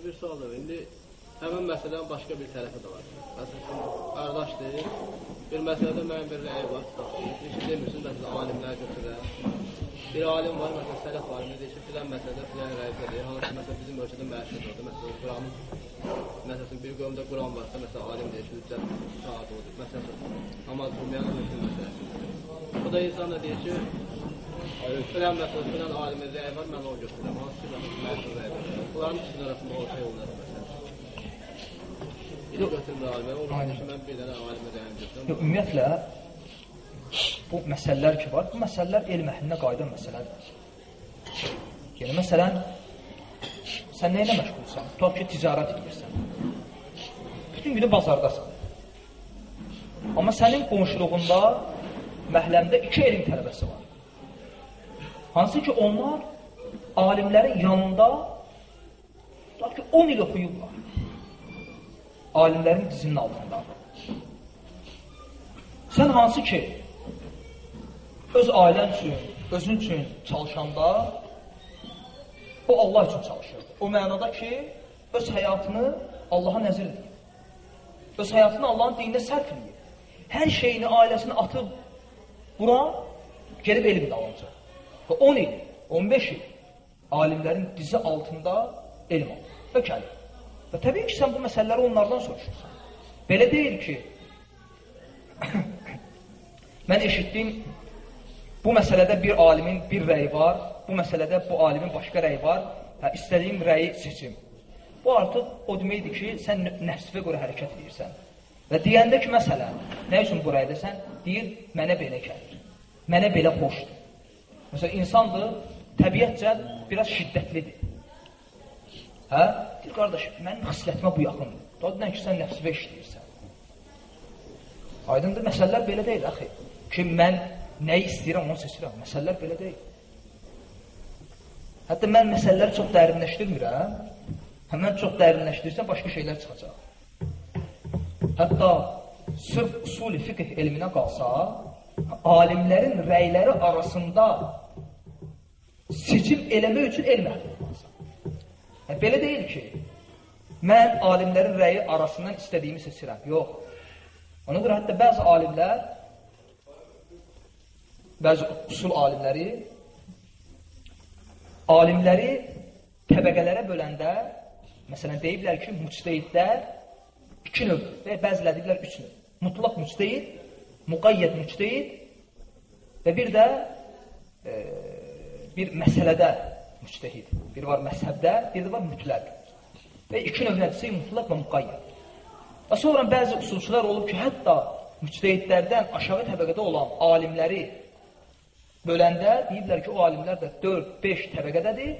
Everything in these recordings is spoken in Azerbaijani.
Məsələn, bir sual da. İndi həmin məsələnin başqa bir tərəfi də var. Məsələn, qardaşdır, bir məsələdə müəyyən bir rəy var. Bir şey demirsin, məsələn, alimlər götürər. Bir alim var, məsələn, sələf alimi deyir ki, filan məsələdə filan rəy verir. Hansı məsələn, bizim ölkədə məşhurdur. Məsələn, Quranın, məsələn, bir qövmdə Quran varsa, məsələn, alim deyir ki, hüccət saat odur. Məsələn, namaz qılmayan hökm məsələsi. Bu da insan da deyir ki, filan məsələ, filan alimin rəyi var, mən onu götürürəm. Hansı ki, məşhur rəy verir. Bunların ikisinin arasında orta yol nədir, məsələn? Biri götürmür alimə, o var ki, mən bir dənə alimin rəyini götürürəm. Ümumiyyətlə, bu məsələlər ki var, bu məsələlər elm əhlinə qayıdan məsələdir. Yəni, məsələn, sən nə ilə məşğulsan? Tutaq ki, ticarət edirsən. Bütün günü bazardasan. Amma sənin qonşuluğunda, məhləmdə iki elm tələbəsi var. Hansı ki, onlar alimlərin yanında tutaq ki, 10 il oxuyublar. Alimlərin dizinin altında. Sən hansı ki, öz ailən üçün, özün üçün çalışanda o Allah üçün çalışır. O mənada ki, öz həyatını Allaha nəzir edir. Öz həyatını Allahın dinində sərf edir. Hər şeyini, ailəsini atıb bura gelib elm dalınca. Və 10 il, 15 il alimlərin dizi altında elm alır. Ökəli. Və təbii ki, sən bu məsələləri onlardan soruşursan. Belə deyil ki, mən eşitdim, Bu məsələdə bir alimin bir rəyi var, bu məsələdə bu alimin başqa rəyi var, hə, istədiyim rəyi seçim. Bu artıq o deməkdir ki, sən nəsfə görə hərəkət edirsən. Və deyəndə ki, məsələn, nə üçün bu rəydə sən? Deyir, mənə belə gəlir, mənə belə xoşdur. Məsələn, insandır, təbiətcə biraz şiddətlidir. Hə? Deyir, qardaş, mənim xislətimə bu yaxındır. Dadından ki, sən nəfsivə işləyirsən. Aydındır, məsələlər belə deyil, axı. Ki, mən nəyi istəyirəm, onu seçirəm. Məsələlər belə deyil. Hətta mən məsələləri çox dərinləşdirmirəm. Həmən çox dərinləşdirirsən, başqa şeylər çıxacaq. Hətta sırf usul-i fiqh elminə qalsa, alimlərin rəyləri arasında seçim eləmək üçün elm əhli olmalısan. Yəni, belə deyil ki, mən alimlərin rəyi arasından istədiyimi seçirəm. Yox. Ona görə hətta bəzi alimlər bəzi usul alimləri alimləri təbəqələrə böləndə məsələn deyiblər ki, müctehidlər iki növ və bəziləri deyiblər üç növ. Mutlaq müctehid, müqayyət müctehid və bir də e, bir məsələdə müctehid. Bir var məzhəbdə, bir də var mütləq. Və iki növ nədirsə mutlaq və müqayyət. Və sonra bəzi usulçular olub ki, hətta müctehidlərdən aşağı təbəqədə olan alimləri böləndə deyiblər ki, o alimlər də 4-5 təbəqədədir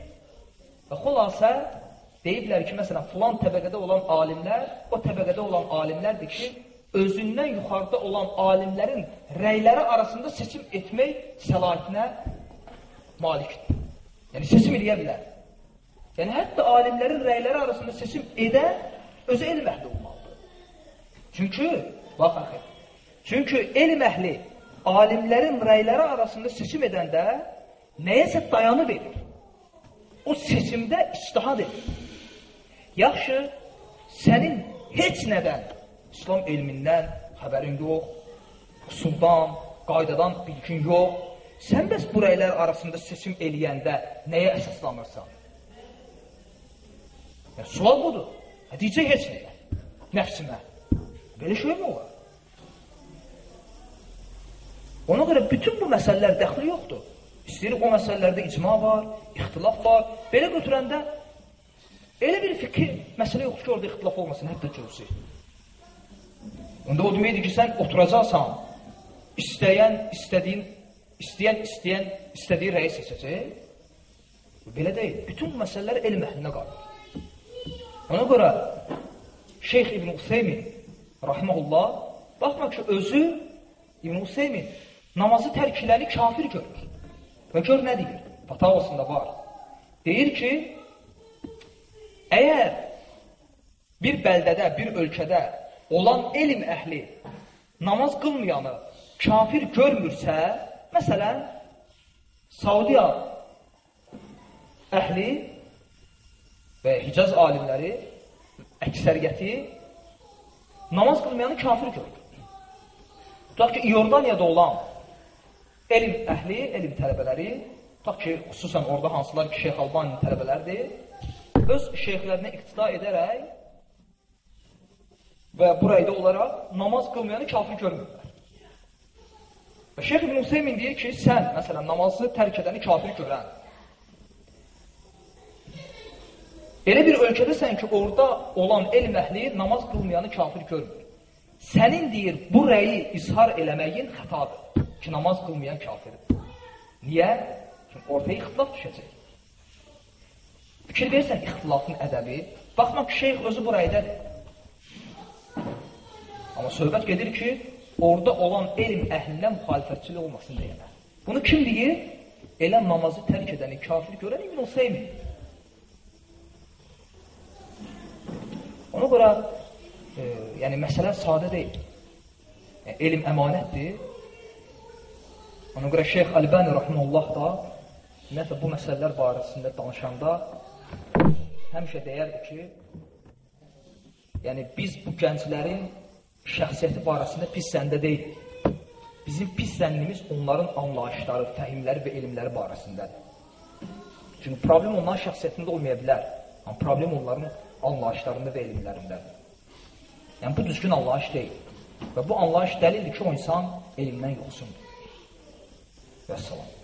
və xülasə deyiblər ki, məsələn, filan təbəqədə olan alimlər o təbəqədə olan alimlərdir ki, özündən yuxarıda olan alimlərin rəyləri arasında seçim etmək səlahiyyətinə malikdir. Yəni, seçim eləyə bilər. Yəni, hətta alimlərin rəyləri arasında seçim edən özü elm əhli olmalıdır. Çünki, bax, axı, çünki elm əhli alimlərin rəyləri arasında seçim edəndə nəyəsə dayanı verir. O seçimdə iştihad edir. Yaxşı, sənin heç nədən, İslam elmindən xəbərin yox, usuldan, qaydadan bilgin yox, sən bəs bu rəylər arasında seçim eləyəndə nəyə əsaslanırsan? Yəni, sual budur. Hədicə heç nəyə, nəfsimə. Belə şey mi olar? Ona görə bütün bu məsələlər dəxli yoxdur. İstəyirik o məsələlərdə icma var, ixtilaf var. Belə götürəndə elə bir fikir, məsələ yoxdur ki, orada ixtilaf olmasın, hətta cüzi. Onda o deməkdir ki, sən oturacaqsan, istəyən, istədiyin, istəyən, istəyən, istədiyi rəyi seçəcək. Belə deyil. Bütün məsələlər elm əhlinə qalır. Ona görə Şeyx İbn Useymin rahiməhullah baxmaq ki, özü İbn Useymin namazı tərk iləni kafir görür. Və gör nə deyir? Fatavasında var. Deyir ki, əgər bir bəldədə, bir ölkədə olan elm əhli namaz qılmayanı kafir görmürsə, məsələn, Saudiya əhli və Hicaz alimləri əksəriyyəti namaz qılmayanı kafir görür. Tutaq ki, İordaniyada olan elm əhli, elm tələbələri, tutaq ki, xüsusən orada hansılar ki, Şeyx Albaninin tələbələrdir, öz şeyxlərinə iqtida edərək və burayda olaraq namaz qılmayanı kafir görmürlər. Və Şeyx İbn Hüseymin deyir ki, sən, məsələn, namazı tərk edəni kafir görən, elə bir ölkədəsən ki, orada olan elm əhli namaz qılmayanı kafir görmür. Sənin deyir, bu rəyi izhar eləməyin xətadır ki, namaz qılmayan kafirdir. Niyə? Çünki ortaya ixtilaf düşəcək. Fikir versən ixtilafın ədəbi, baxma ki, şeyx özü bu rəydədir. Amma söhbət gedir ki, orada olan elm əhlinə müxalifətçilik olmasın deyənə. Bunu kim deyir? Elə namazı tərk edəni kafir görən İbn Hüseymin. Ona görə e, yəni məsələ sadə deyil. Yəni, elm əmanətdir. Ona görə Şeyx Əlbani rahmeullah da ümumiyyətlə bu məsələlər barəsində danışanda həmişə deyərdi ki, yəni biz bu gənclərin şəxsiyyəti barəsində pis səndə deyilik. Bizim pis zənnimiz onların anlayışları, fəhimləri və elmləri barəsindədir. Çünki problem onların şəxsiyyətində olmaya bilər. Amma problem onların anlayışlarında və elmlərindədir. Yəni, bu düzgün anlayış deyil. Və bu anlayış dəlildir ki, o insan elmdən yoxsundur. Və salam.